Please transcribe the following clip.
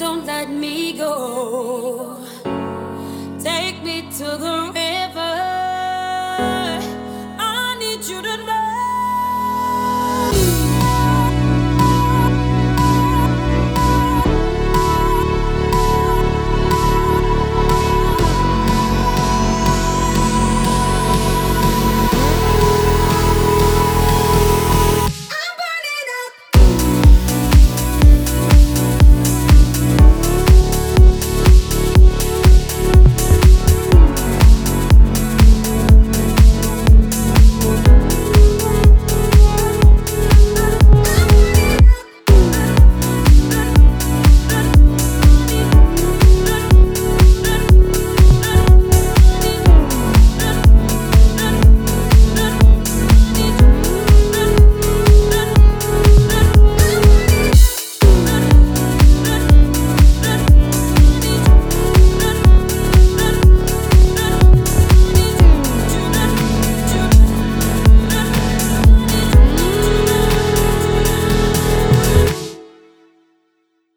Don't let me go. Take me to the